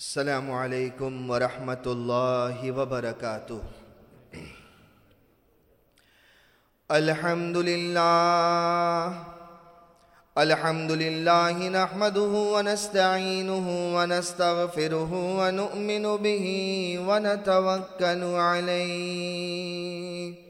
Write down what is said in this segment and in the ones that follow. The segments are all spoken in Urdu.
السلام علیکم ورحمۃ اللہ وبرکاتہ۔ الحمد للہ الحمد للہ نحمده ونستعینه ونستغفره ونؤمن به ونتوکل علیه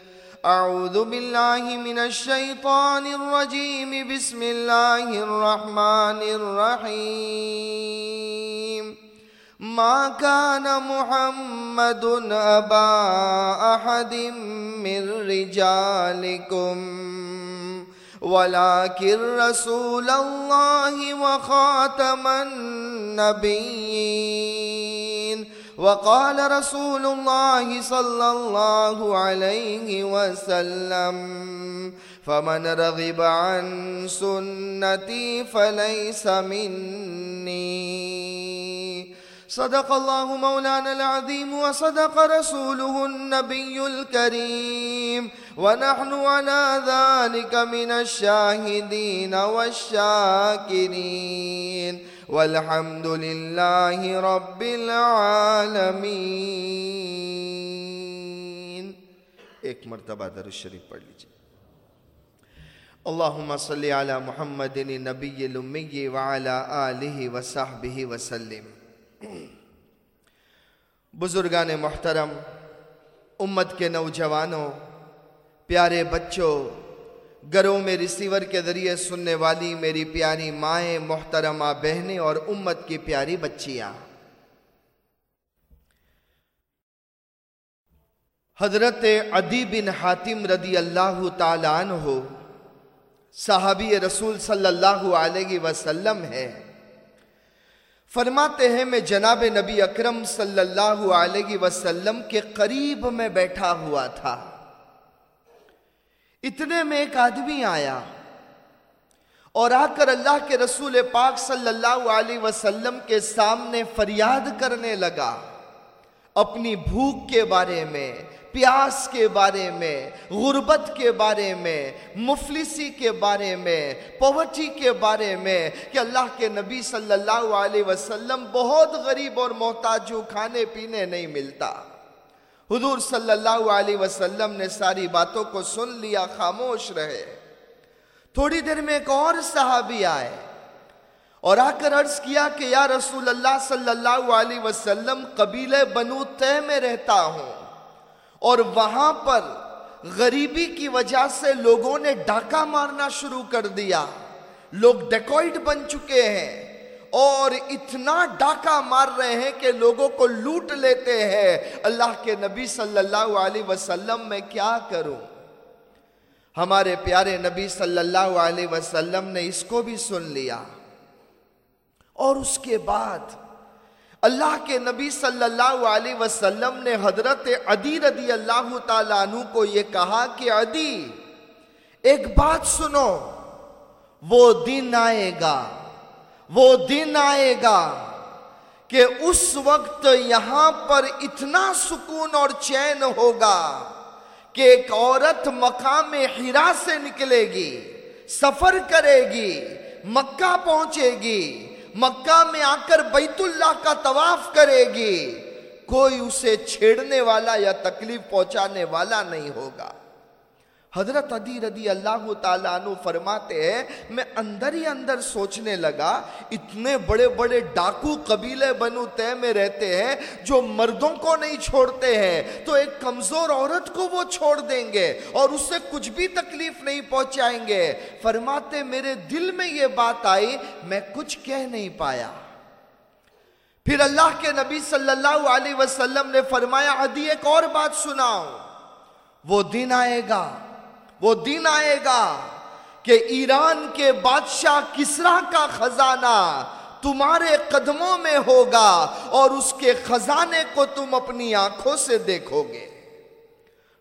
أعوذ بالله من الشيطان الرجيم. بسم الله الرحمن الرحيم. ما كان محمد أبا أحد من رجالكم ولكن رسول الله وخاتم النبيين. وقال رسول الله صلى الله عليه وسلم فمن رغب عن سنتي فليس مني. صدق الله مولانا العظيم وصدق رسوله النبي الكريم ونحن على ذلك من الشاهدين والشاكرين. والحمد لله رب العالمين ایک مرتبہ در الشریف پڑھ لیجیے۔ اللہم صلی علی محمد نبی الامی وعلا آلہ وصحبہ وسلم۔ بزرگان محترم، امت کے نوجوانوں، پیارے بچوں گھروں میں ریسیور کے ذریعے سننے والی میری پیاری مائیں، محترمہ بہنیں اور امت کی پیاری بچیاں۔ حضرت عدی بن حاتم رضی اللہ تعالیٰ عنہ صحابی رسول صلی اللہ علیہ وسلم ہے فرماتے ہیں، میں جناب نبی اکرم صلی اللہ علیہ وسلم کے قریب میں بیٹھا ہوا تھا۔ اتنے میں ایک آدمی آیا اور آ کر اللہ کے رسول پاک صلی اللہ علیہ وسلم کے سامنے فریاد کرنے لگا اپنی بھوک کے بارے میں، پیاس کے بارے میں، غربت کے بارے میں، مفلسی کے بارے میں پوٹی کے بارے میں کہ اللہ کے نبی صلی اللہ علیہ وسلم بہت غریب اور محتاج ہوں کھانے پینے نہیں ملتا۔ حضور صلی اللہ علیہ وسلم نے ساری باتوں کو سن لیا، خاموش رہے۔ تھوڑی دیر میں ایک اور صحابی آئے اور آ کر عرض کیا کہ، یا رسول اللہ صلی اللہ علیہ وسلم قبیل بنو تے میں رہتا ہوں اور وہاں پر غریبی کی وجہ سے لوگوں نے ڈاکہ مارنا شروع کر دیا۔ لوگ ڈیکوائٹ بن چکے ہیں۔ اور اتنا ڈاکہ مار رہے ہیں کہ لوگوں کو لوٹ لیتے ہیں۔ اللہ کے نبی صلی اللہ علیہ وسلم میں کیا کروں؟ ہمارے پیارے نبی صلی اللہ علیہ وسلم نے اس کو بھی سن لیا۔ اور اس کے بعد اللہ کے نبی صلی اللہ علیہ وسلم نے حضرت عدی رضی اللہ تعالیٰ عنہ کو یہ کہا کہ عدی، ایک بات سنو، وہ دن آئے گا۔ وہ دن آئے گا کہ اس وقت یہاں پر اتنا سکون اور چین ہوگا کہ ایک عورت مقام حرا سے نکلے گی، سفر کرے گی، مکہ پہنچے گی، مکہ میں آ کر بیت اللہ کا طواف کرے گی، کوئی اسے چھیڑنے والا یا تکلیف پہنچانے والا نہیں ہوگا۔ حضرت عدی رضی اللہ تعالیٰ عنہ فرماتے ہیں، میں اندر ہی اندر سوچنے لگا، اتنے بڑے بڑے ڈاکو قبیلے بنو تے میں رہتے ہیں جو مردوں کو نہیں چھوڑتے ہیں، تو ایک کمزور عورت کو وہ چھوڑ دیں گے اور اس سے کچھ بھی تکلیف نہیں پہنچائیں گے۔ فرماتے، میرے دل میں یہ بات آئی، میں کچھ کہہ نہیں پایا۔ پھر اللہ کے نبی صلی اللہ علیہ وسلم نے فرمایا، عدی ایک اور بات سناؤ، وہ دن آئے گا۔ وہ دن آئے گا کہ ایران کے بادشاہ کسرا کا خزانہ تمہارے قدموں میں ہوگا اور اس کے خزانے کو تم اپنی آنکھوں سے دیکھو گے۔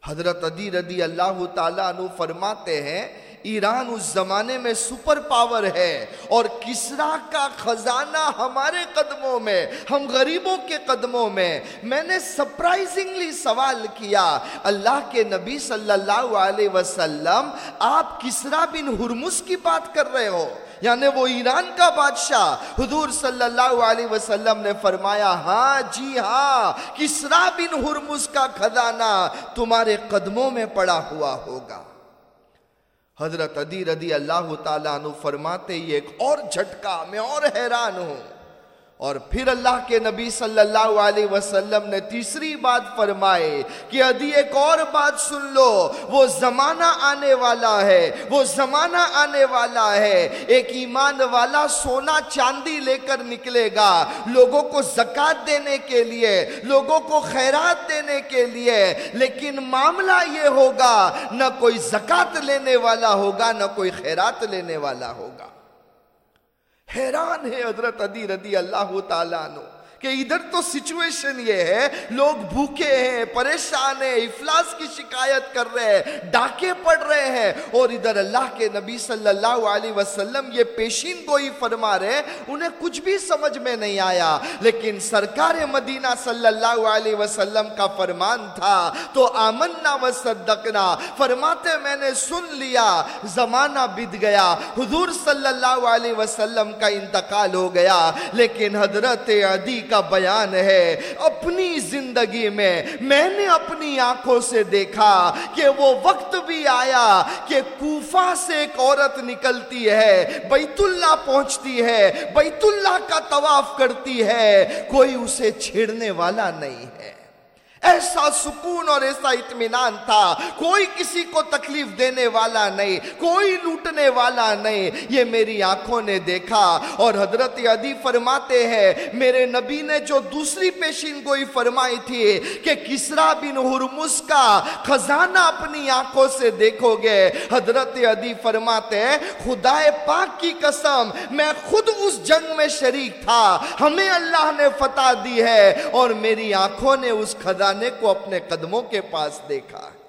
حضرت عدی رضی اللہ تعالیٰ عنہ فرماتے ہیں ایران اس زمانے میں سپر پاور ہے اور کسرا کا خزانہ ہمارے قدموں میں، ہم غریبوں کے قدموں میں۔ میں نے سپرائزنگلی سوال کیا، اللہ کے نبی صلی اللہ علیہ وسلم، آپ کسرا بن ہرمس کی بات کر رہے ہو؟ یعنی وہ ایران کا بادشاہ۔ حضور صلی اللہ علیہ وسلم نے فرمایا ہاں جی ہاں کسرا بن ہرمس کا خزانہ تمہارے قدموں میں پڑا ہوا ہوگا۔ حضرت عدی رضی اللہ تعالیٰ عنہ فرماتے، یہ ایک اور جھٹکا، میں اور حیران ہوں۔ اور پھر اللہ کے نبی صلی اللہ علیہ وسلم نے تیسری بات فرمائے کہ ادھی ایک اور بات سن لو، وہ زمانہ آنے والا ہے، وہ زمانہ آنے والا ہے۔ ایک ایمان والا سونا چاندی لے کر نکلے گا لوگوں کو زکات دینے کے لیے، لوگوں کو خیرات دینے کے لیے۔ لیکن معاملہ یہ ہوگا، نہ کوئی زکات لینے والا ہوگا، نہ کوئی خیرات لینے والا ہوگا۔ حیران ہے حضرت عدی رضی اللہ تعالیٰ عنہ۔ کہ ادھر تو سچویشن یہ ہے، لوگ بھوکے ہیں، پریشان ہیں، افلاس کی شکایت کر رہے ہیں، ڈاکے پڑ رہے ہیں اور ادھر اللہ کے نبی صلی اللہ علیہ وسلم یہ پیشین گوئی فرما رہے انہیں کچھ بھی سمجھ میں نہیں آیا۔ لیکن سرکار مدینہ صلی اللہ علیہ وسلم کا فرمان تھا، تو آمنا و صدقنا، فرماتے میں نے سن لیا، زمانہ بد گیا، حضور صلی اللہ علیہ وسلم کا انتقال ہو گیا۔ لیکن حضرت عدی کا بیان ہے، اپنی زندگی میں میں نے اپنی آنکھوں سے دیکھا کہ وہ وقت بھی آیا کہ کوفہ سے ایک عورت نکلتی ہے، بیت اللہ پہنچتی ہے، بیت اللہ کا طواف کرتی ہے، کوئی اسے چھیڑنے والا نہیں ہے۔ ایسا سکون اور ایسا اطمینان تھا۔ کوئی کسی کو تکلیف دینے والا نہیں، کوئی لوٹنے والا نہیں۔ یہ میری آنکھوں نے دیکھا اور حضرت عدی فرماتے ہیں، میرے نبی نے جو دوسری پیشین گوئی فرمائی تھی کہ کسرا بن ہرمس کا خزانہ اپنی آنکھوں سے دیکھو گے۔ حضرت عدی فرماتے ہیں خدا پاک کی قسم، میں خود اس جنگ میں شریک تھا۔ ہمیں اللہ نے فتح دی ہے اور میری آنکھوں نے اس خزانہ کو اپنے قدموں کے پاس دیکھا ہے۔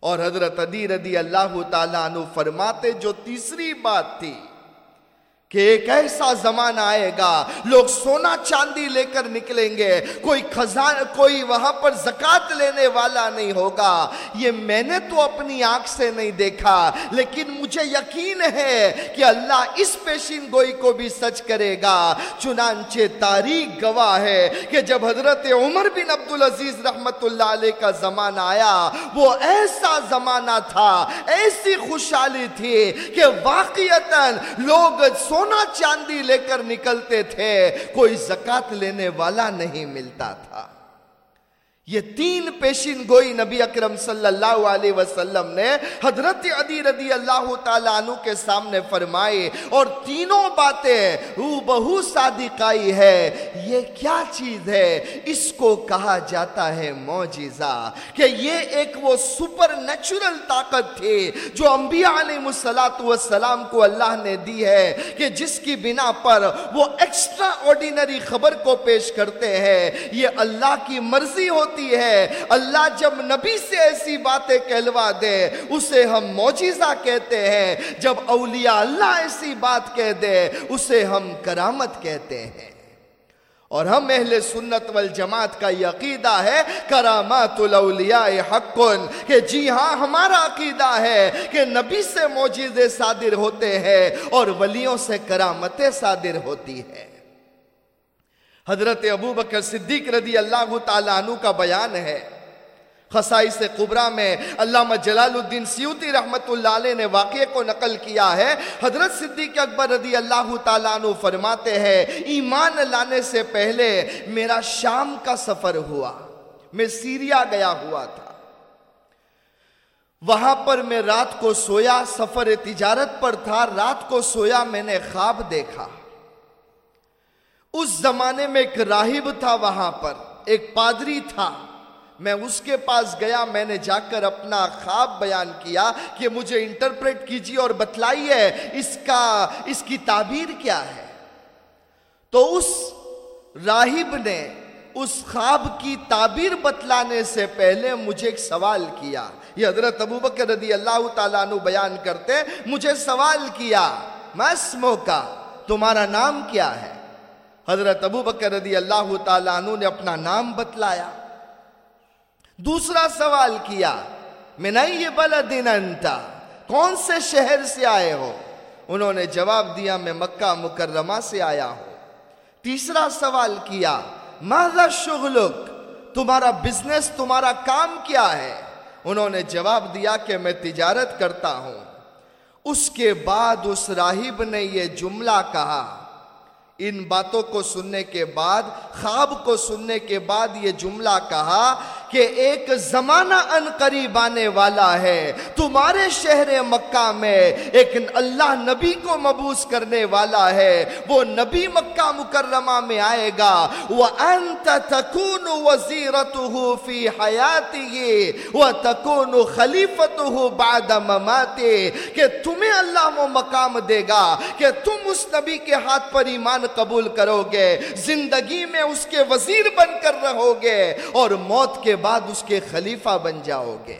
اور حضرت عدی رضی اللہ تعالیٰ عنہ فرماتے جو تیسری بات تھی کہ ایک ایسا زمانہ آئے گا، لوگ سونا چاندی لے کر نکلیں گے، کوئی خزان، کوئی وہاں پر زکات لینے والا نہیں ہوگا۔ یہ میں نے تو اپنی آنکھ سے نہیں دیکھا، لیکن مجھے یقین ہے کہ اللہ اس پیشین گوئی کو بھی سچ کرے گا۔ چنانچہ تاریخ گواہ ہے کہ جب حضرت عمر بن عبدالعزیز رحمت اللہ علیہ کا زمانہ آیا، وہ ایسا زمانہ تھا، ایسی خوشحالی تھی کہ واقعیتاً لوگ سونا سونا چاندی لے کر نکلتے تھے کوئی زکات لینے والا نہیں ملتا تھا۔ یہ تین پیشین گوئی نبی اکرم صلی اللہ علیہ وسلم نے حضرت عدی رضی اللہ تعالیٰ عنہ کے سامنے فرمائے اور تینوں باتیں رو بہو صادقائی ہے۔ یہ کیا چیز ہے؟ اس کو کہا جاتا ہے موجزہ کہ یہ ایک وہ سپر نیچرل طاقت تھی جو انبیاء علیہ السلام کو اللہ نے دی ہے کہ جس کی بنا پر وہ ایکسٹرا آرڈینری خبر کو پیش کرتے ہیں۔ یہ اللہ کی مرضی ہوتی ہوتی ہے۔ اللہ جب نبی سے ایسی باتیں کہلوا دے، اسے ہم موجزہ کہتے ہیں۔ جب اولیاء اللہ ایسی بات کہہ دے، اسے ہم کرامت کہتے ہیں۔ اور ہم اہل سنت والجماعت کا یہ عقیدہ ہے کرامات الاولیاء حق کہ جی ہاں ہمارا عقیدہ ہے کہ نبی سے موجزے صادر ہوتے ہیں اور ولیوں سے کرامتیں صادر ہوتی ہے حضرت ابو بکر صدیق رضی اللہ تعالیٰ عنہ کا بیان ہے۔ خسائی سے قبرہ میں علامہ جلال الدین سیوتی رحمت اللہ علیہ نے واقعے کو نقل کیا ہے۔ حضرت صدیق اکبر رضی اللہ تعالیٰ عنہ فرماتے ہیں، ایمان لانے سے پہلے میرا شام کا سفر ہوا۔ میں سیریا گیا ہوا تھا۔ وہاں پر میں رات کو سویا، سفر تجارت پر تھا۔ رات کو سویا میں نے خواب دیکھا۔ اس زمانے میں ایک راہب تھا وہاں پر، ایک پادری تھا۔ میں اس کے پاس گیا، میں نے جا کر اپنا خواب بیان کیا کہ مجھے انٹرپریٹ کیجیے اور بتلائیے اس کا، اس کی تعبیر کیا ہے۔ تو اس راہب نے اس خواب کی تعبیر بتلانے سے پہلے مجھے ایک سوال کیا۔ یہ حضرت ابو بکر رضی اللہ تعالیٰ عنہ بیان کرتے، مجھے سوال کیا، میں کا تمہارا نام کیا ہے؟ حضرت ابو بکر رضی اللہ تعالیٰ عنہ نے اپنا نام بتلایا۔ دوسرا سوال کیا میں نہیں یہ بلدن انتا کون سے شہر سے آئے ہو؟ انہوں نے جواب دیا، میں مکہ مکرمہ سے آیا ہوں۔ تیسرا سوال کیا، ماذا شغلک؟ تمہارا بزنس، تمہارا کام کیا ہے؟ انہوں نے جواب دیا کہ، میں تجارت کرتا ہوں۔ اس کے بعد اس راہب نے یہ جملہ کہا ان باتوں کو سننے کے بعد خواب کو سننے کے بعد یہ جملہ کہا کہ ایک زمانہ ان قریب آنے والا ہے۔ تمہارے شہر مکہ میں ایک اللہ نبی کو مبوس کرنے والا ہے۔ وہ نبی مکہ مکرمہ میں آئے گا۔ وَأَنْتَ تَكُونُ وَزِيرَتُهُ فِي حَيَاتِهِ وَتَكُونُ خَلِفَتُهُ بَعْدَ مَمَاتِهِ کہ تمہیں اللہ وہ مقام دے گا کہ تم اس نبی کے ہاتھ پر ایمان قبول کرو گے۔ زندگی میں اس کے وزیر بن کر رہو گے اور موت کے بعد اس کے خلیفہ بن جاؤ گے۔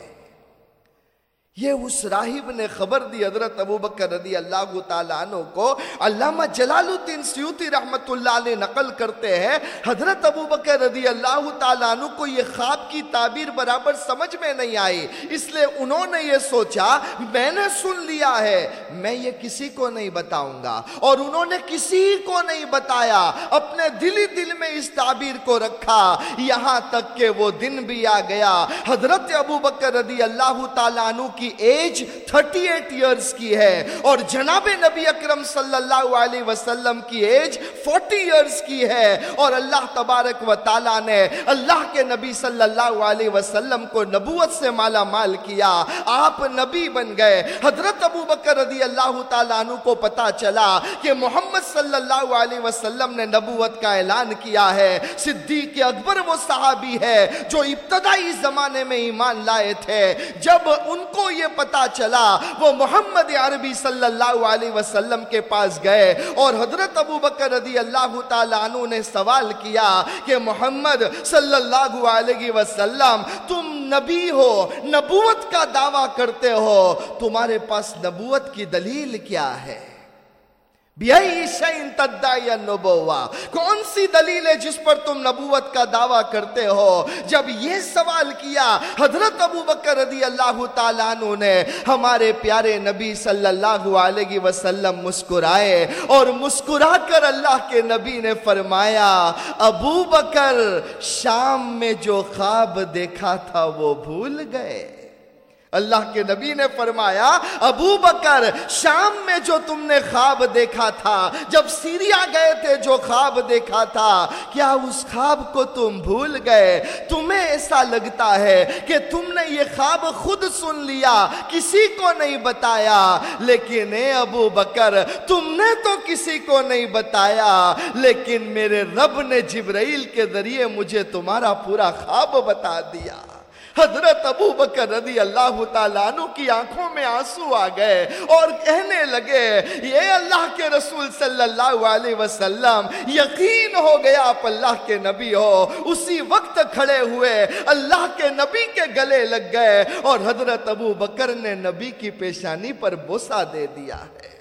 یہ اس راہب نے خبر دی حضرت ابو بکر رضی اللہ تعالیٰ عنہ کو، علامہ جلال الدین سیوتی رحمت اللہ علیہ نقل کرتے ہیں، حضرت ابو بکر رضی اللہ تعالیٰ عنہ کو یہ خواب کی تعبیر برابر سمجھ میں نہیں آئی، اس لیے انہوں نے یہ سوچا، میں نے سن لیا ہے، میں یہ کسی کو نہیں بتاؤں گا۔ اور انہوں نے کسی کو نہیں بتایا، اپنے دلی دل میں اس تعبیر کو رکھا، یہاں تک کہ وہ دن بھی آ گیا۔ حضرت ابو بکر رضی اللہ تعالیٰ عنہ کی کی ایج 38 ایئرز کی ہے اور جناب نبی اکرم صلی اللہ علیہ وسلم کی ایج 40 ایئرز کی ہے اور اللہ تبارک و تعالیٰ نے اللہ کے نبی صلی اللہ علیہ وسلم کو نبوت سے مالا مال کیا۔ آپ نبی بن گئے۔ حضرت ابو بکر رضی اللہ تعالیٰ عنہ کو پتا چلا کہ محمد صلی اللہ علیہ وسلم نے نبوت کا اعلان کیا ہے۔ صدیق اکبر وہ صحابی ہے جو ابتدائی زمانے میں ایمان لائے تھے۔ جب ان کو یہ پتا چلا، وہ محمد عربی صلی اللہ علیہ وسلم کے پاس گئے اور حضرت ابو بکر رضی اللہ تعالیٰ عنہ نے سوال کیا کہ محمد صلی اللہ علیہ وسلم، تم نبی ہو، نبوت کا دعویٰ کرتے ہو، تمہارے پاس نبوت کی دلیل کیا ہے؟ کون سی دلیل ہے جس پر تم نبوت کا دعویٰ کرتے ہو جب یہ سوال کیا حضرت ابو بکر رضی اللہ تعالیٰ عنہ نے ہمارے پیارے نبی صلی اللہ علیہ وسلم مسکرائے اور مسکرا کر اللہ کے نبی نے فرمایا ابو بکر شام میں جو خواب دیکھا تھا وہ بھول گئے اللہ کے نبی نے فرمایا، ابو بکر، شام میں جو تم نے خواب دیکھا تھا، جب سیریا گئے تھے جو خواب دیکھا تھا، کیا اس خواب کو تم بھول گئے؟ تمہیں ایسا لگتا ہے کہ تم نے یہ خواب خود سن لیا، کسی کو نہیں بتایا؟ لیکن اے ابو بکر، تم نے تو کسی کو نہیں بتایا، لیکن میرے رب نے جبرائیل کے ذریعے مجھے تمہارا پورا خواب بتا دیا۔ حضرت ابو بکر رضی اللہ تعالیٰ عنہ کی آنکھوں میں آنسو آ گئے اور کہنے لگے یہ اللہ کے رسول صلی اللہ علیہ وسلم، یقین ہو گیا آپ اللہ کے نبی ہو۔ اسی وقت کھڑے ہوئے اللہ کے نبی کے گلے لگ گئے اور حضرت ابو بکر نے نبی کی پیشانی پر بوسا دے دیا ہے۔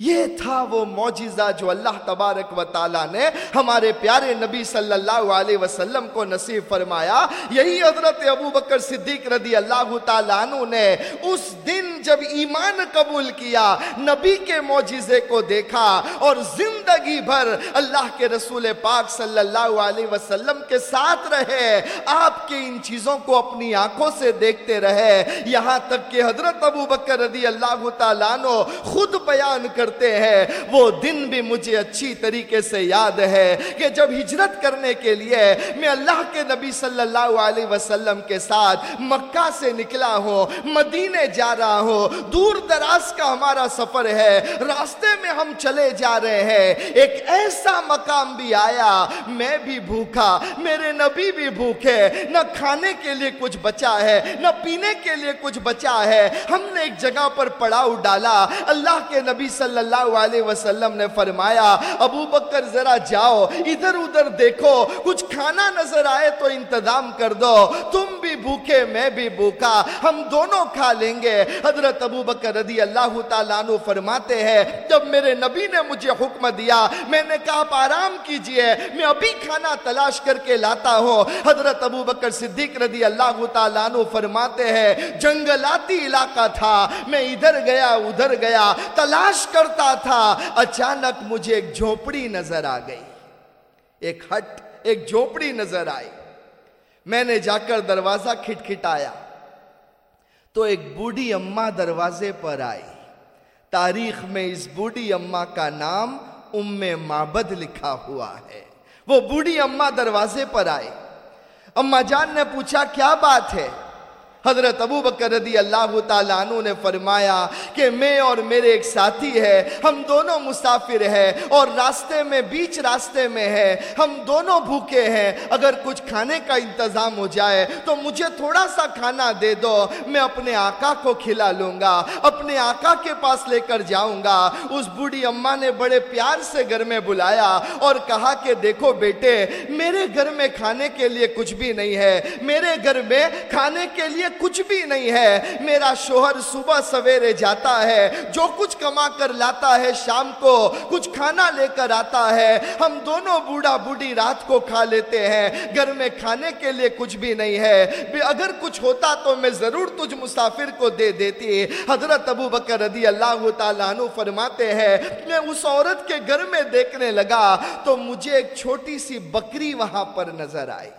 یہ تھا وہ معجزہ جو اللہ تبارک و تعالیٰ نے ہمارے پیارے نبی صلی اللہ علیہ وسلم کو نصیب فرمایا۔ یہی حضرت ابو بکر صدیق رضی اللہ تعالیٰ عنہ نے اس دن جب ایمان قبول کیا، نبی کے معجزے کو دیکھا اور زندگی بھر اللہ کے رسول پاک صلی اللہ علیہ وسلم کے ساتھ رہے۔ آپ کے ان چیزوں کو اپنی آنکھوں سے دیکھتے رہے۔ یہاں تک کہ حضرت ابو بکر رضی اللہ تعالیٰ عنہ خود بیان کر کرتے ہیں، وہ دن بھی مجھے اچھی طریقے سے یاد ہے کہ جب ہجرت کرنے کے لیے میں اللہ کے نبی صلی اللہ علیہ وسلم کے ساتھ مکہ سے نکلا ہوں، مدینے جا رہا ہوں، دور دراز کا ہمارا سفر ہے، راستے میں ہم چلے جا رہے ہیں۔ ایک ایسا مقام بھی آیا، میں بھی بھوکا، میرے نبی بھی بھوکے۔ نہ کھانے کے لیے کچھ بچا ہے، نہ پینے کے لیے کچھ بچا ہے۔ ہم نے ایک جگہ پر پڑاؤ ڈالا، اللہ کے نبی صلی اللہ علیہ وسلم نے فرمایا، ابو بکر ذرا جاؤ، ادھر ادھر دیکھو، کچھ کھانا نظر آئے تو انتظام کر دو، تم بھی بھوکے، میں بھی بھوکا، ہم دونوں کھا لیں گے۔ حضرت ابو بکر رضی اللہ تعالیٰ عنہ فرماتے ہیں، جب میرے نبی نے مجھے حکم دیا، میں نے کہا، آپ آرام کیجیے، میں ابھی کھانا تلاش کر کے لاتا ہوں۔ حضرت ابو بکر صدیق رضی اللہ تعالیٰ عنہ فرماتے ہیں، جنگلاتی علاقہ تھا، میں ادھر گیا ادھر گیا، تلاش کر کرتا تھا، اچانک مجھے ایک جھوپڑی نظر آ گئی۔ ایک ہٹ، ایک جھوپڑی نظر آئی۔ میں نے جا کر دروازہ کھٹ کھٹایا تو ایک بوڑھی اماں دروازے پر آئی۔ تاریخ میں اس بوڑھی اماں کا نام ام مابد لکھا ہوا ہے۔ وہ بوڑھی اماں دروازے پر آئے۔ اماں جان نے پوچھا، کیا بات ہے؟ حضرت ابو بکر رضی اللہ تعالیٰ عنہ نے فرمایا کہ میں اور میرے ایک ساتھی ہے، ہم دونوں مسافر ہیں اور راستے میں، بیچ راستے میں ہے، ہم دونوں بھوکے ہیں۔ اگر کچھ کھانے کا انتظام ہو جائے تو مجھے تھوڑا سا کھانا دے دو، میں اپنے آقا کو کھلا لوں گا، اپنے آقا کے پاس لے کر جاؤں گا۔ اس بوڑھی اماں نے بڑے پیار سے گھر میں بلایا اور کہا کہ دیکھو بیٹے، میرے گھر میں کھانے کے لیے کچھ بھی نہیں ہے۔ میرے گھر میں کھانے کے لیے کچھ بھی نہیں ہے۔ میرا شوہر صبح سویرے جاتا ہے، جو کچھ کما کر لاتا ہے شام کو، کچھ کھانا لے کر آتا ہے۔ ہم دونوں بوڑھا بوڑھی رات کو کھا لیتے ہیں۔ گھر میں کھانے کے لیے کچھ بھی نہیں ہے۔ اگر کچھ ہوتا تو میں ضرور تجھ مسافر کو دے دیتی۔ حضرت ابو بکر رضی اللہ تعالیٰ عنہ فرماتے ہیں، میں اس عورت کے گھر میں دیکھنے لگا تو مجھے ایک چھوٹی سی بکری وہاں پر نظر آئی۔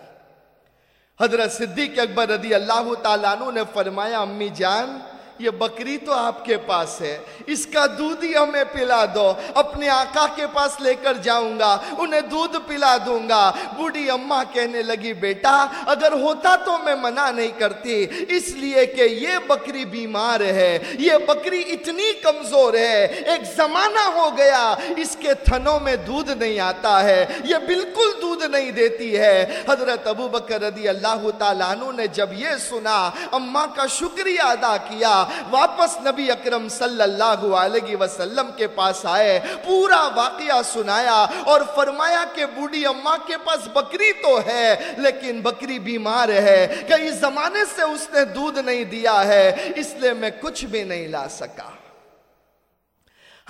حضرت صدیق اکبر رضی اللہ تعالیٰ عنہ نے فرمایا امی جان یہ بکری تو آپ کے پاس ہے، اس کا دودھ ہی ہمیں پلا دو۔ اپنے آقا کے پاس لے کر جاؤں گا، انہیں دودھ پلا دوں گا۔ بوڑھی اماں کہنے لگی، بیٹا، اگر ہوتا تو میں منع نہیں کرتی، اس لیے کہ یہ بکری بیمار ہے۔ یہ بکری اتنی کمزور ہے، ایک زمانہ ہو گیا، اس کے تھنوں میں دودھ نہیں آتا ہے، یہ بالکل دودھ نہیں دیتی ہے۔ حضرت ابو بکر رضی اللہ تعالیٰ عنہ نے جب یہ سنا، اماں کا شکریہ ادا کیا واپس نبی اکرم صلی اللہ علیہ وسلم کے پاس آئے، پورا واقعہ سنایا اور فرمایا کہ بوڑھی اماں کے پاس بکری تو ہے، لیکن بکری بیمار ہے، کئی زمانے سے اس نے دودھ نہیں دیا ہے، اس لیے میں کچھ بھی نہیں لا سکا۔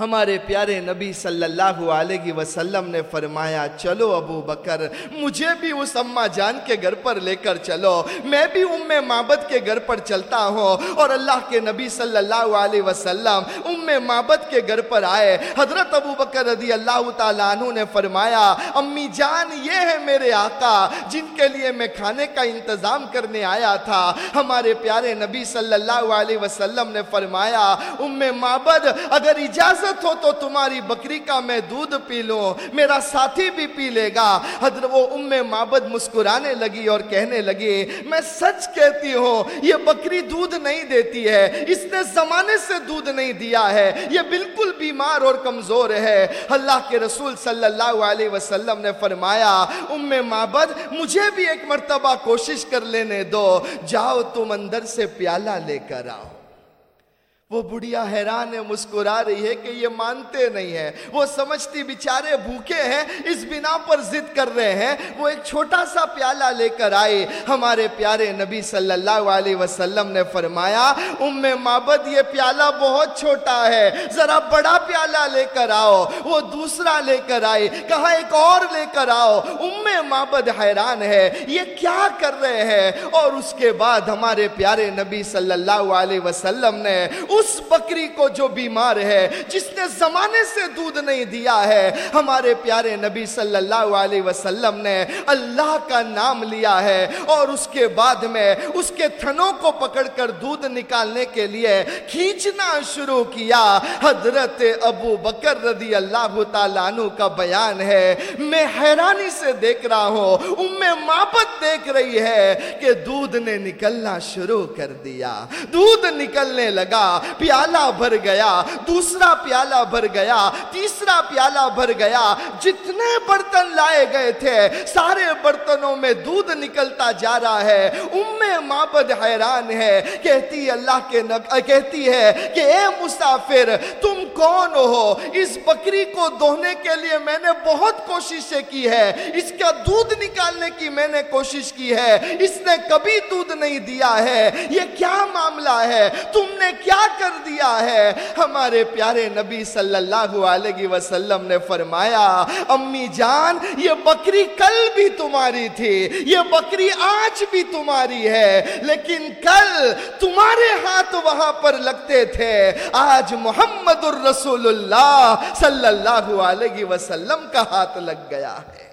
ہمارے پیارے نبی صلی اللہ علیہ وسلم نے فرمایا، چلو ابو بکر، مجھے بھی اس اماں جان کے گھر پر لے کر چلو۔ میں بھی ام مابد کے گھر پر چلتا ہوں۔ اور اللہ کے نبی صلی اللہ علیہ وسلم ام مابد کے گھر پر آئے۔ حضرت ابو بکر رضی اللہ تعالیٰ عنہ نے فرمایا، امی جان، یہ ہے میرے آقا، جن کے لیے میں کھانے کا انتظام کرنے آیا تھا۔ ہمارے پیارے نبی صلی اللہ علیہ وسلم نے فرمایا، ام مابد اگر اجازت اجازت ہو تو تمہاری بکری کا میں دودھ پی لوں، میرا ساتھی بھی پی لے گا۔ حضرت وہ ام مابد مسکرانے لگی اور کہنے لگی میں سچ کہتی ہوں، یہ بکری دودھ نہیں دیتی ہے، اس نے زمانے سے دودھ نہیں دیا ہے۔ یہ بالکل بیمار اور کمزور ہے۔ اللہ کے رسول صلی اللہ علیہ وسلم نے فرمایا، ام مابد مجھے بھی ایک مرتبہ کوشش کر لینے دو۔ جاؤ تم اندر سے پیالہ لے کر آؤ۔ وہ بڑھیا حیران ہے، مسکرا رہی ہے کہ یہ مانتے نہیں ہیں۔ وہ سمجھتی بیچارے بھوکے ہیں، اس بنا پر ضد کر رہے ہیں۔ وہ ایک چھوٹا سا پیالہ لے کر آئے۔ ہمارے پیارے نبی صلی اللہ علیہ وسلم نے فرمایا، ام مابد یہ پیالہ بہت چھوٹا ہے۔ ذرا بڑا پیالہ لے کر آؤ۔ وہ دوسرا لے کر آئے۔ کہا ایک اور لے کر آؤ؟ ام مابد حیران ہے۔ یہ کیا کر رہے ہیں؟ اور اس کے بعد ہمارے پیارے نبی صلی اللہ علیہ وسلم نے اس بکری کو جو بیمار ہے، جس نے زمانے سے دودھ نہیں دیا ہے، ہمارے پیارے نبی صلی اللہ علیہ وسلم نے اللہ کا نام لیا ہے اور اس کے بعد میں اس کے تھنوں کو پکڑ کر دودھ نکالنے کے لیے کھینچنا شروع کیا۔ حضرت ابو بکر رضی اللہ تعالیٰ عنہ کا بیان ہے۔ میں حیرانی سے دیکھ رہا ہوں، ام مابت دیکھ رہی ہے کہ دودھ نے نکلنا شروع کر دیا۔ دودھ نکلنے لگا۔ پیالہ بھر گیا، دوسرا پیالہ بھر گیا، تیسرا پیالہ بھر گیا۔ جتنے برتن لائے گئے تھے، سارے برتنوں میں دودھ نکلتا جا رہا ہے۔ ام مابد حیران ہے، کہتی اللہ کے نب... کہتی ہے کہ اے مسافر، تم کون ہو؟ اس بکری کو دوہنے کے لیے میں نے بہت کوششیں کی ہے اس کا دودھ نکالنے کی میں نے کوشش کی ہے۔ اس نے کبھی دودھ نہیں دیا ہے۔ یہ کیا معاملہ ہے؟ تم نے کیا کر دیا ہے۔ ہمارے پیارے نبی صلی اللہ علیہ وسلم نے فرمایا، امی جان، یہ بکری کل بھی تمہاری تھی، یہ بکری آج بھی تمہاری ہے، لیکن کل تمہارے ہاتھ وہاں پر لگتے تھے۔ آج محمد الرسول اللہ صلی اللہ علیہ وسلم کا ہاتھ لگ گیا ہے۔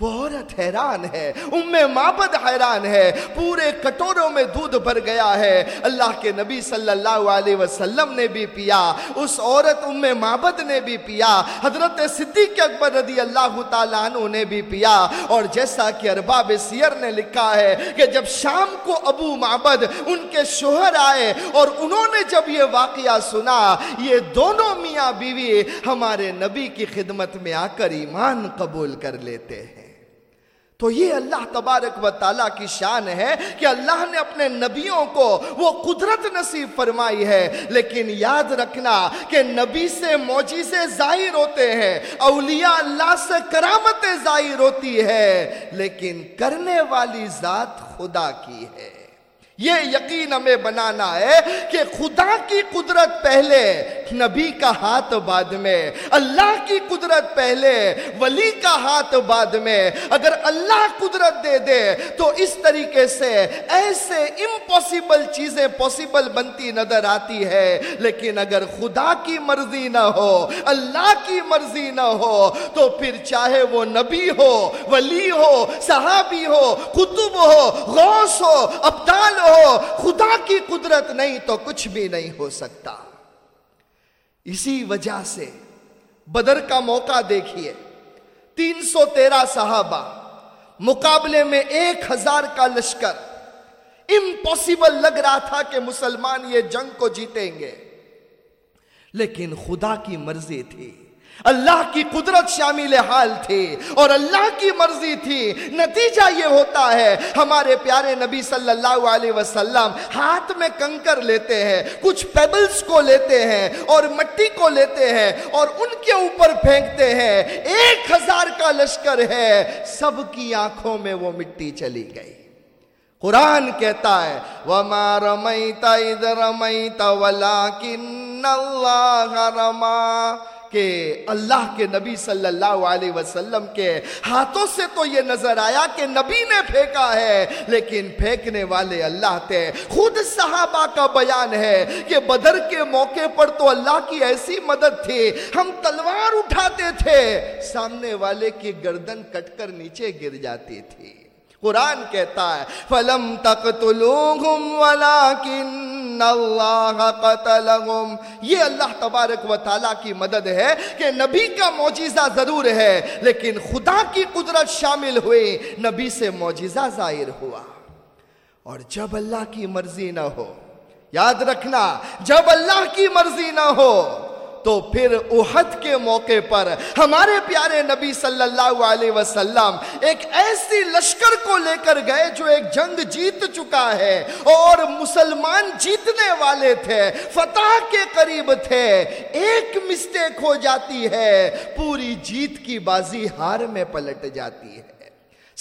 وہ عورت حیران ہے، ام مابد حیران ہے، پورے کٹوروں میں دودھ بھر گیا ہے۔ اللہ کے نبی صلی اللہ علیہ وسلم نے بھی پیا، اس عورت ام مابد نے بھی پیا، حضرت صدیق اکبر رضی اللہ تعالیٰ عنہ نے بھی پیا۔ اور جیسا کہ ارباب سیر نے لکھا ہے کہ جب شام کو ابو معبد ان کے شوہر آئے اور انہوں نے جب یہ واقعہ سنا، یہ دونوں میاں بیوی ہمارے نبی کی خدمت میں آ کر ایمان قبول کر لیتے ہیں۔ تو یہ اللہ تبارک و تعالیٰ کی شان ہے کہ اللہ نے اپنے نبیوں کو وہ قدرت نصیب فرمائی ہے۔ لیکن یاد رکھنا کہ نبی سے موجیزے ظاہر ہوتے ہیں، اولیاء اللہ سے کرامتیں ظاہر ہوتی ہے لیکن کرنے والی ذات خدا کی ہے۔ یہ یقین ہمیں بنانا ہے کہ خدا کی قدرت پہلے، نبی کا ہاتھ بعد میں، اللہ کی قدرت پہلے، ولی کا ہاتھ بعد میں۔ اگر اللہ قدرت دے دے، تو اس طریقے سے ایسے امپوسیبل چیزیں پوسیبل بنتی نظر آتی ہے۔ لیکن اگر خدا کی مرضی نہ ہو، اللہ کی مرضی نہ ہو، تو پھر چاہے وہ نبی ہو، ولی ہو، صحابی ہو قطب ہو، غوث ہو، ابدال ہو ہو، خدا کی قدرت نہیں تو کچھ بھی نہیں ہو سکتا۔ اسی وجہ سے بدر کا موقع دیکھیے۔ تین سو تیرہ صحابہ، مقابلے میں ایک ہزار کا لشکر۔ امپوسیبل لگ رہا تھا کہ مسلمان یہ جنگ کو جیتیں گے۔ لیکن خدا کی مرضی تھی۔ اللہ کی قدرت شامل حال تھی اور اللہ کی مرضی تھی، نتیجہ یہ ہوتا ہے، ہمارے پیارے نبی صلی اللہ علیہ وسلم ہاتھ میں کنکر لیتے ہیں، کچھ پیبلز کو لیتے ہیں اور مٹی کو لیتے ہیں اور ان کے اوپر پھینکتے ہیں۔ ایک ہزار کا لشکر ہے، سب کی آنکھوں میں وہ مٹی چلی گئی۔ قرآن کہتا ہے، وَمَا رَمَيْتَ اِذْ رَمَيْتَ وَلَاكِنَّ اللَّهَ رَمَا کہ اللہ کے نبی صلی اللہ علیہ وسلم کے ہاتھوں سے تو یہ نظر آیا کہ نبی نے پھینکا ہے، لیکن پھینکنے والے اللہ تھے خود صحابہ کا بیان ہے کہ بدر کے موقع پر تو اللہ کی ایسی مدد تھی۔ ہم تلوار اٹھاتے تھے، سامنے والے کی گردن کٹ کر نیچے گر جاتی تھی۔ قرآن کہتا ہے، فلم تقتلوہم اللہ قتلہم۔ یہ اللہ تبارک و تعالیٰ کی مدد ہے کہ نبی کا معجزہ ضرور ہے، لیکن خدا کی قدرت شامل ہوئی نبی سے معجزہ ظاہر ہوا۔ اور جب اللہ کی مرضی نہ ہو، یاد رکھنا، جب اللہ کی مرضی نہ ہو تو پھر احد کے موقع پر ہمارے پیارے نبی صلی اللہ علیہ وسلم ایک ایسی لشکر کو لے کر گئے جو ایک جنگ جیت چکا ہے اور مسلمان جیتنے والے تھے، فتح کے قریب تھے۔ ایک مسٹیک ہو جاتی ہے، پوری جیت کی بازی ہار میں پلٹ جاتی ہے۔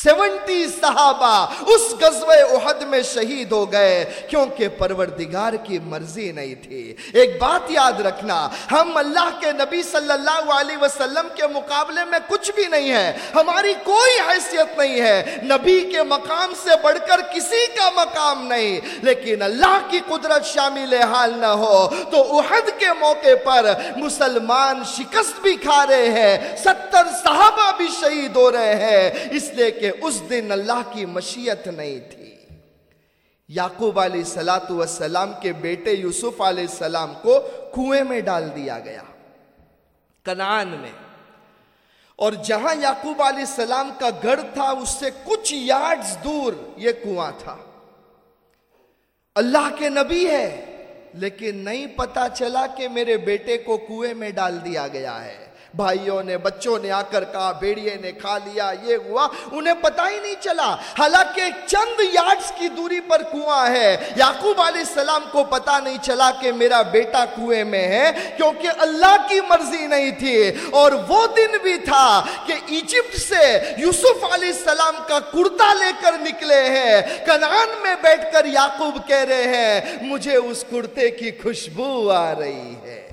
سیونٹی صحابہ اس غزوہ احد میں شہید ہو گئے کیونکہ پروردگار کی مرضی نہیں تھی۔ ایک بات یاد رکھنا، ہم اللہ کے نبی صلی اللہ علیہ وسلم کے مقابلے میں کچھ بھی نہیں ہے ہماری کوئی حیثیت نہیں ہے۔ نبی کے مقام سے بڑھ کر کسی کا مقام نہیں، لیکن اللہ کی قدرت شامل حال نہ ہو تو احد کے موقع پر مسلمان شکست بھی کھا رہے ہیں، ستر صحابہ بھی شہید ہو رہے ہیں۔ اس لیے کہ اس دن اللہ کی مشیت نہیں تھی۔ یعقوب علیہ السلام والسلام کے بیٹے یوسف علیہ السلام کو کنویں میں ڈال دیا گیا، کنعان میں۔ اور جہاں یعقوب علیہ السلام کا گھر تھا، اس سے کچھ یارڈز دور یہ کنواں تھا۔ اللہ کے نبی ہے، لیکن نہیں پتا چلا کہ میرے بیٹے کو کنویں میں ڈال دیا گیا ہے۔ بھائیوں نے، بچوں نے آ کر کہا بیڑیے نے کھا لیا، یہ ہوا۔ انہیں پتا ہی نہیں چلا۔ حالانکہ چند یارڈز کی دوری پر کنواں ہے۔ یعقوب علیہ السلام کو پتا نہیں چلا کہ میرا بیٹا کنویں میں ہے، کیونکہ اللہ کی مرضی نہیں تھی۔ اور وہ دن بھی تھا کہ ایجپٹ سے یوسف علیہ السلام کا کرتا لے کر نکلے ہیں۔ کنان میں بیٹھ کر یعقوب کہہ رہے ہیں، مجھے اس کرتے کی خوشبو آ رہی ہے۔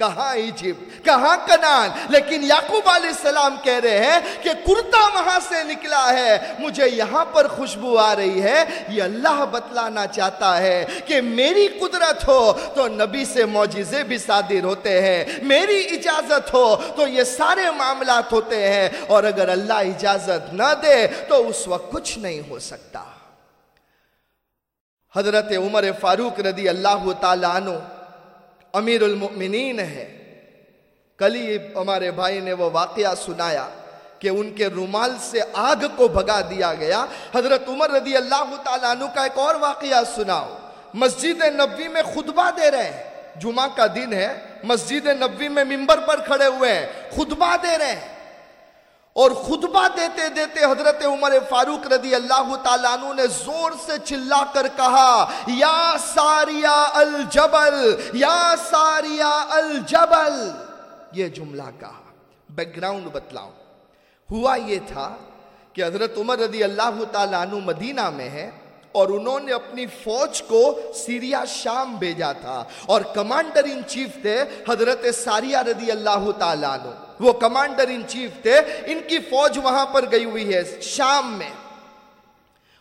کہاں ایجپٹ کہاں کنان؟ لیکن یعقوب علیہ السلام کہہ رہے ہیں کہ کرتا وہاں سے نکلا ہے، مجھے یہاں پر خوشبو آ رہی ہے، یہ اللہ بتلانا چاہتا ہے کہ میری قدرت ہو تو نبی سے معجزے بھی صادر ہوتے ہیں، میری اجازت ہو تو یہ سارے معاملات ہوتے ہیں، اور اگر اللہ اجازت نہ دے تو اس وقت کچھ نہیں ہو سکتا۔ حضرت عمر فاروق رضی اللہ تعالیٰ عنہ امیر المؤمنین ہے۔ کلی ہمارے بھائی نے وہ واقعہ سنایا کہ ان کے رومال سے آگ کو بھگا دیا گیا۔ حضرت عمر رضی اللہ تعالیٰ عنہ کا ایک اور واقعہ سناؤ۔ مسجد نبوی میں خطبہ دے رہے ہیں۔ جمعہ کا دن ہے۔ مسجد نبوی میں ممبر پر کھڑے ہوئے ہیں۔ خطبہ دے رہے ہیں۔ اور خطبہ دیتے دیتے حضرت عمر فاروق رضی اللہ تعالیٰ عنہ نے زور سے چلا کر کہا، یا ساریا الجبل، یا ساریا الجبل. یہ جملہ کہا۔ بیک گراؤنڈ بتلاؤ ہوا یہ تھا کہ حضرت عمر رضی اللہ تعالیٰ عنہ مدینہ میں ہے اور انہوں نے اپنی فوج کو سیریا شام بھیجا تھا اور کمانڈر ان چیف تھے حضرت ساریہ رضی اللہ تعالیٰ عنہ۔ وہ کمانڈر ان چیف تھے، ان کی فوج وہاں پر گئی ہوئی ہے شام میں۔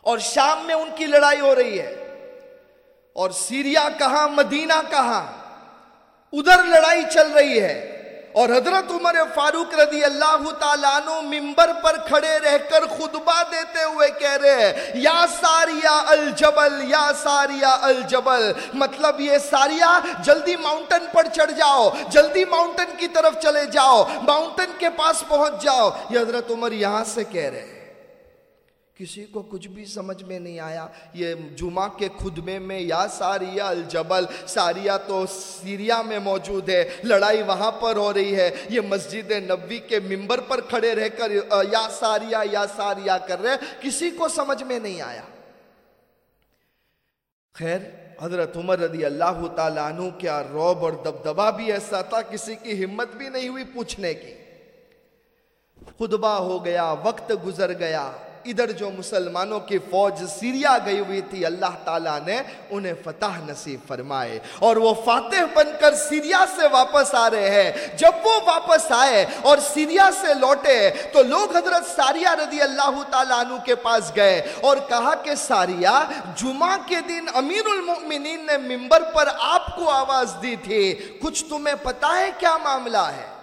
اور شام میں ان کی لڑائی ہو رہی ہے۔ اور سیریا کہاں، مدینہ کہاں؟ ادھر لڑائی چل رہی ہے۔ اور حضرت عمر فاروق رضی اللہ تعالیٰ عنہ ممبر پر کھڑے رہ کر خطبہ دیتے ہوئے کہہ رہے ہیں، یا ساریا الجبل، یا ساریہ الجبل۔ مطلب یہ ساریہ جلدی ماؤنٹن پر چڑھ جاؤ، جلدی ماؤنٹن کی طرف چلے جاؤ ماؤنٹن کے پاس پہنچ جاؤ۔ یہ حضرت عمر یہاں سے کہہ رہے ہیں۔ کسی کو کچھ بھی سمجھ میں نہیں آیا۔ یہ جمعہ کے خدمے میں یا ساریا الجبل ساریا تو سیریا میں موجود ہے۔ لڑائی وہاں پر ہو رہی ہے۔ یہ مسجد نبی کے ممبر پر کھڑے رہ کر، یا ساریا یا ساریا کر رہے کسی کو سمجھ میں نہیں آیا۔ خیر، حضرت عمر رضی اللہ تعالیٰ عنہ کیا روب اور دبدبا بھی ایسا تھا؟ کسی کی ہمت بھی نہیں ہوئی پوچھنے کی۔ خطبہ ہو گیا، وقت گزر گیا۔ ادھر جو مسلمانوں کی فوج سیریا گئی ہوئی تھی، اللہ تعالیٰ نے انہیں فتح نصیب فرمائے۔ اور وہ فاتح بن کر سیریا سے واپس آ رہے ہیں۔ جب وہ واپس آئے اور سیریا سے لوٹے تو لوگ حضرت ساریہ رضی اللہ تعالیٰ عنہ کے پاس گئے اور کہا کہ ساریہ، جمعہ کے دن امیر المؤمنین نے ممبر پر آپ کو آواز دی تھی۔ کچھ تمہیں پتا ہے کیا معاملہ ہے؟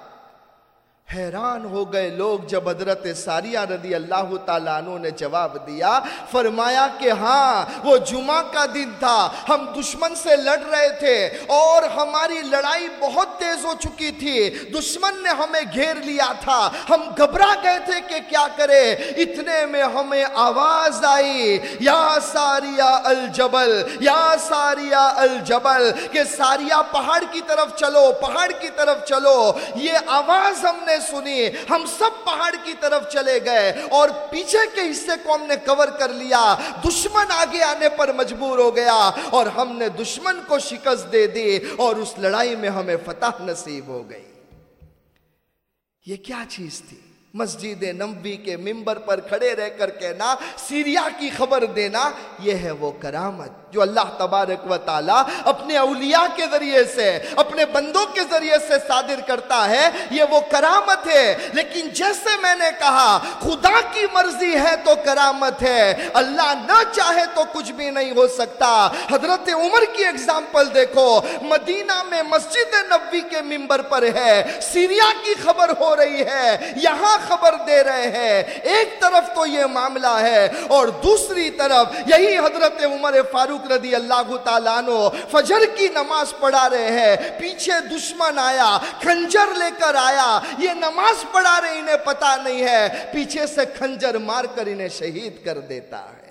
حیران ہو گئے لوگ جب حضرت ساریہ رضی اللہ تعالیٰ عنہ نے جواب دیا، فرمایا کہ ہاں وہ جمعہ کا دن تھا، ہم دشمن سے لڑ رہے تھے اور ہماری لڑائی بہت تیز ہو چکی تھی۔ دشمن نے ہمیں گھیر لیا تھا۔ ہم گھبرا گئے تھے کہ کیا کرے۔ اتنے میں ہمیں آواز آئی، یا ساریہ الجبل، یا ساریہ الجبل، کہ ساریہ پہاڑ کی طرف چلو، پہاڑ کی طرف چلو۔ یہ آواز ہم نے سنی ہم سب پہاڑ کی طرف چلے گئے اور پیچھے کے حصے کو ہم نے کور کر لیا۔ دشمن آگے آنے پر مجبور ہو گیا اور ہم نے دشمن کو شکست دے دی اور اس لڑائی میں ہمیں فتح نصیب ہو گئی۔ یہ کیا چیز تھی؟ مسجد نبی کے ممبر پر کھڑے رہ کر کہنا، سیریا کی خبر دینا، یہ ہے وہ کرامت۔ جو اللہ تبارک و تعالی اپنے اولیاء کے ذریعے سے، اپنے بندوں کے ذریعے سے صادر کرتا ہے، یہ وہ کرامت ہے۔ لیکن جیسے میں نے کہا، خدا کی مرضی ہے تو کرامت ہے۔ اللہ نہ چاہے تو کچھ بھی نہیں ہو سکتا۔ حضرت عمر کی اگزامپل دیکھو، مدینہ میں مسجد نبوی کے ممبر پر ہے۔ سیریا کی خبر ہو رہی ہے، یہاں خبر دے رہے ہیں۔ ایک طرف تو یہ معاملہ ہے اور دوسری طرف یہی حضرت عمر فاروق فاروق رضی اللہ تعالیٰ عنہ فجر کی نماز پڑھا رہے ہیں، پیچھے دشمن آیا، کھنجر لے کر آیا، یہ نماز پڑھا رہے انہیں پتا نہیں ہے، پیچھے سے کھنجر مار کر انہیں شہید کر دیتا ہے۔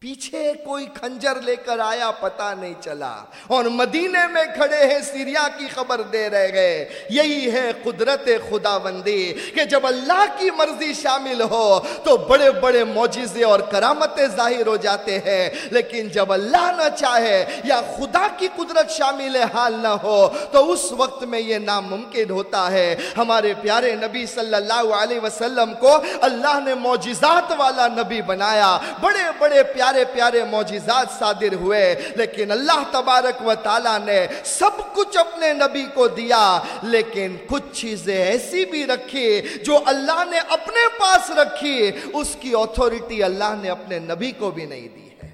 پیچھے کوئی کھنجر لے کر آیا پتا نہیں چلا۔ اور مدینے میں کھڑے ہیں، سیریا کی خبر دے رہے گئے یہی ہے قدرت خدا بندی کہ جب اللہ کی مرضی شامل ہو تو بڑے بڑے موجزے اور کرامتیں ظاہر ہو جاتے ہیں۔ لیکن جب اللہ نہ چاہے یا خدا کی قدرت شامل حال نہ ہو تو اس وقت میں یہ ناممکن ہوتا ہے۔ ہمارے پیارے نبی صلی اللہ علیہ وسلم کو اللہ نے موجزات والا نبی بنایا۔ بڑے بڑے پیارے پیارے پیارے موجزات صادر ہوئے، لیکن اللہ تبارک و تعالیٰ نے سب کچھ اپنے نبی کو دیا، لیکن کچھ چیزیں ایسی بھی رکھی جو اللہ نے اپنے پاس رکھی، اس کی اتھارٹی اللہ نے اپنے نبی کو بھی نہیں دی ہے۔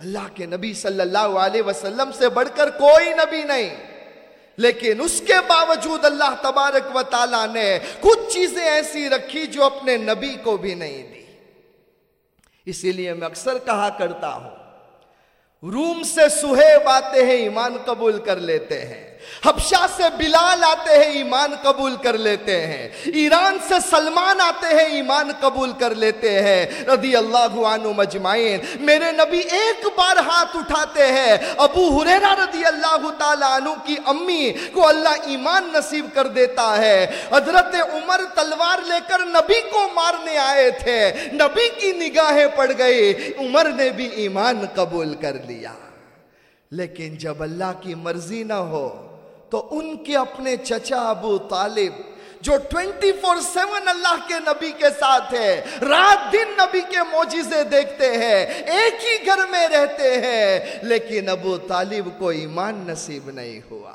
اللہ کے نبی صلی اللہ علیہ وسلم سے بڑھ کر کوئی نبی نہیں، لیکن اس کے باوجود اللہ تبارک و تعالیٰ نے کچھ چیزیں ایسی رکھی جو اپنے نبی کو بھی نہیں دی۔ اسی لیے میں اکثر کہا کرتا ہوں۔ روم سے سہے باتیں ہیں، ایمان قبول کر لیتے ہیں۔ حبشہ سے بلال آتے ہیں، ایمان قبول کر لیتے ہیں۔ ایران سے سلمان آتے ہیں، ایمان قبول کر لیتے ہیں۔ رضی اللہ عنہ مجمعین، میرے نبی ایک بار ہاتھ اٹھاتے ہیں۔ ابو حریرہ رضی اللہ تعالیٰ عنہ کی امی کو اللہ ایمان نصیب کر دیتا ہے۔ حضرت عمر تلوار لے کر نبی کو مارنے آئے تھے۔ نبی کی نگاہیں پڑ گئی عمر نے بھی ایمان قبول کر لیا۔ لیکن جب اللہ کی مرضی نہ ہو تو ان کے اپنے چچا ابو طالب جو ٹوینٹی فور سیون اللہ کے نبی کے ساتھ ہے، رات دن نبی کے موجزے دیکھتے ہیں، ایک ہی گھر میں رہتے ہیں، لیکن ابو طالب کو ایمان نصیب نہیں ہوا۔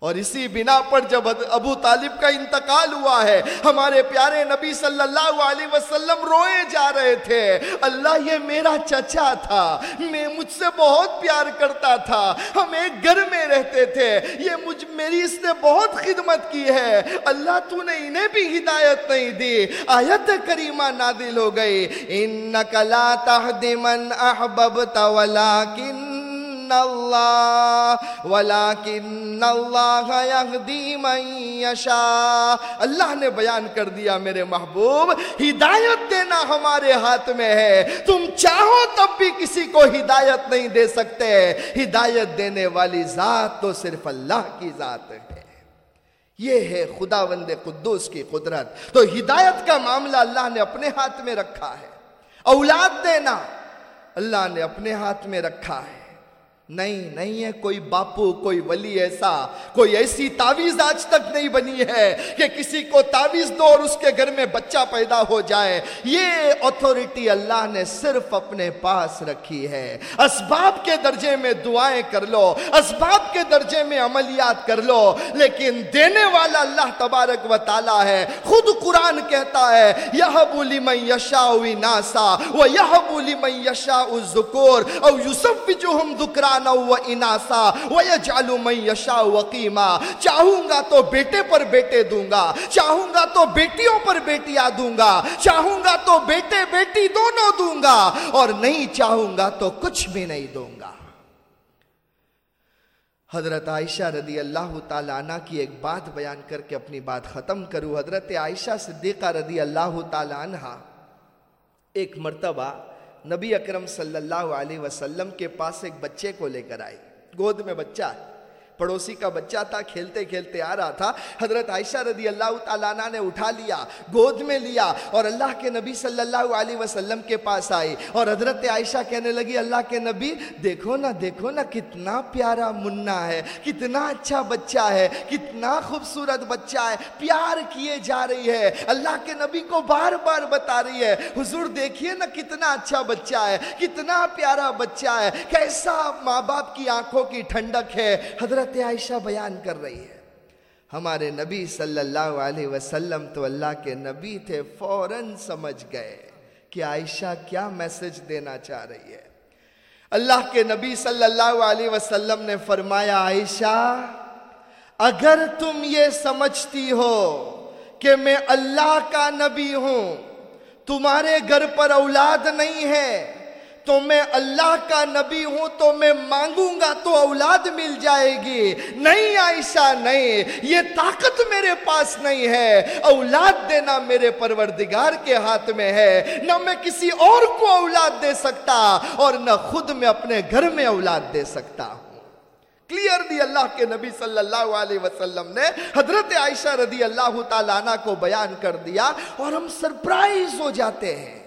اور اسی بنا پر جب ابو طالب کا انتقال ہوا ہے، ہمارے پیارے نبی صلی اللہ علیہ وسلم روئے جا رہے تھے۔ اللہ یہ میرا چچا تھا، میں مجھ سے بہت پیار کرتا تھا۔ ہم ایک گھر میں رہتے تھے۔ یہ مجھ میری اس نے بہت خدمت کی ہے۔ اللہ تو نے انہیں بھی ہدایت نہیں دی۔ آیت کریمہ نادل ہو گئی۔ انکا لا تہدی من احببت اللہ اللہ من اللہ نے بیان کر دیا میرے محبوب، ہدایت دینا ہمارے ہاتھ میں ہے۔ تم چاہو تب بھی کسی کو ہدایت نہیں دے سکتے۔ ہدایت دینے والی ذات تو صرف اللہ کی ذات ہے۔ یہ ہے خدا وند قدوس کی قدرت۔ تو ہدایت کا معاملہ اللہ نے اپنے ہاتھ میں رکھا ہے۔ اولاد دینا اللہ نے اپنے ہاتھ میں رکھا ہے۔ نہیں نہیں ہے، کوئی باپو، کوئی ولی ایسا، کوئی ایسی تعویز آج تک نہیں بنی ہے کہ کسی کو تعویز دو اور اس کے گھر میں بچہ پیدا ہو جائے۔ یہ اتھارٹی اللہ نے صرف اپنے پاس رکھی ہے۔ اسباب کے درجے میں دعائیں کر لو، اسباب کے درجے میں عملیات کر لو، لیکن دینے والا اللہ تبارک و تعالی ہے۔ خود قرآن کہتا ہے، یَحَبُ لِمَنْ يَشَاءُ نَاسَا وَيَحَبُ لِمَنْ يَشَاءُ الزُّكُورِ او یُسَفِّجُهُمْ ذُكْرَانَ زکرانا و اناسا ویجعل من یشا وقیما۔ چاہوں گا تو بیٹے پر بیٹے دوں گا، چاہوں گا تو بیٹیوں پر بیٹیاں دوں گا، چاہوں گا تو بیٹے بیٹی دونوں دوں گا، اور نہیں چاہوں گا تو کچھ بھی نہیں دوں گا۔ حضرت عائشہ رضی اللہ تعالیٰ عنہ کی ایک بات بیان کر کے اپنی بات ختم کروں۔ حضرت عائشہ صدیقہ رضی اللہ تعالیٰ عنہ ایک مرتبہ نبی اکرم صلی اللہ علیہ وسلم کے پاس ایک بچے کو لے کر آئی گود میں بچہ ہے پڑوسی کا بچہ تھا کھیلتے کھیلتے آ رہا تھا حضرت عائشہ رضی اللہ تعالیٰ عنہ نے اٹھا لیا گود میں لیا اور اللہ کے نبی صلی اللہ علیہ وسلم کے پاس آئی اور حضرت عائشہ کہنے لگی اللہ کے نبی دیکھو نا دیکھو نا کتنا پیارا منا ہے کتنا اچھا بچہ ہے کتنا خوبصورت بچہ ہے پیار کیے جا رہی ہے اللہ کے نبی کو بار بار بتا رہی ہے حضور دیکھیے نا کتنا اچھا بچہ ہے کتنا پیارا بچہ ہے کیسا ماں باپ کی آنکھوں کی ٹھنڈک ہے حضرت حضرت عائشہ بیان کر رہی ہے۔ ہمارے نبی صلی اللہ علیہ وسلم تو اللہ کے نبی تھے، فوراً سمجھ گئے کہ عائشہ کیا میسج دینا چاہ رہی ہے۔ اللہ کے نبی صلی اللہ علیہ وسلم نے فرمایا، عائشہ، اگر تم یہ سمجھتی ہو کہ میں اللہ کا نبی ہوں، تمہارے گھر پر اولاد نہیں ہے تو میں اللہ کا نبی ہوں تو میں مانگوں گا تو اولاد مل جائے گی۔ نہیں عائشہ، نہیں۔ یہ طاقت میرے پاس نہیں ہے۔ اولاد دینا میرے پروردگار کے ہاتھ میں ہے۔ نہ میں کسی اور کو اولاد دے سکتا اور نہ خود میں اپنے گھر میں اولاد دے سکتا ہوں۔ کلیئر دی اللہ کے نبی صلی اللہ علیہ وسلم نے حضرت عائشہ رضی اللہ تعالیٰ کو بیان کر دیا اور ہم سرپرائز ہو جاتے ہیں۔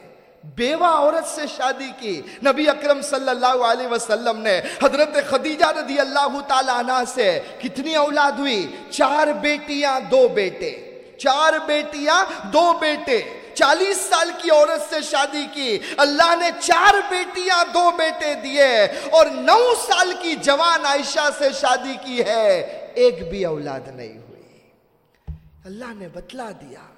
بیوہ عورت سے شادی کی۔ نبی اکرم صلی اللہ علیہ وسلم نے حضرت خدیجہ رضی اللہ تعالیٰ عنہ سے کتنی اولاد ہوئی؟ چار بیٹیاں، دو بیٹے۔ چار بیٹیاں، دو بیٹے۔ چالیس سال کی عورت سے شادی کی۔ اللہ نے چار بیٹیاں، دو بیٹے دیے۔ اور نو سال کی جوان عائشہ سے شادی کی ہے۔ ایک بھی اولاد نہیں ہوئی۔ اللہ نے بتلا دیا۔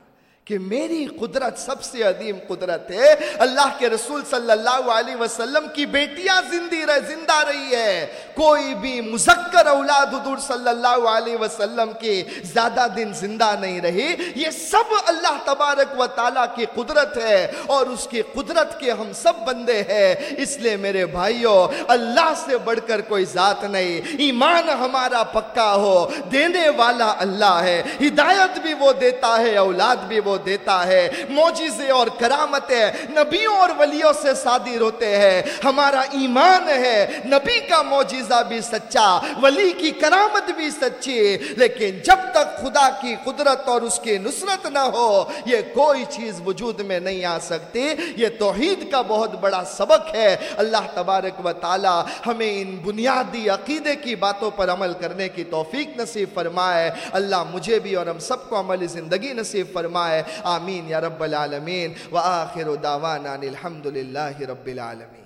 کہ میری قدرت سب سے عظیم قدرت ہے۔ اللہ کے رسول صلی اللہ علیہ وسلم کی بیٹیاں زندی رہ زندہ رہی ہے۔ کوئی بھی مذکر اولاد حضور صلی اللہ علیہ وسلم کی زیادہ دن زندہ نہیں رہی یہ سب اللہ تبارک و تعالیٰ کی قدرت ہے اور اس کی قدرت کے ہم سب بندے ہیں۔ اس لیے میرے بھائیوں اللہ سے بڑھ کر کوئی ذات نہیں۔ ایمان ہمارا پکا ہو۔ دینے والا اللہ ہے۔ ہدایت بھی وہ دیتا ہے، اولاد بھی وہ دیتا ہے موجزے اور کرامتیں نبیوں اور ولیوں سے صادر ہوتے ہیں۔ ہمارا ایمان ہے، نبی کا موجزہ بھی سچا، ولی کی کرامت بھی سچی۔ لیکن جب تک خدا کی قدرت اور اس کی نصرت نہ ہو، یہ کوئی چیز وجود میں نہیں آ سکتی۔ یہ توحید کا بہت بڑا سبق ہے۔ اللہ تبارک و تعالی ہمیں ان بنیادی عقیدے کی باتوں پر عمل کرنے کی توفیق نصیب فرمائے۔ اللہ مجھے بھی اور ہم سب کو عمل زندگی نصیب فرمائے۔ آمین یا رب العالمین. وآخر دعوانا الحمد للہ رب العالمین.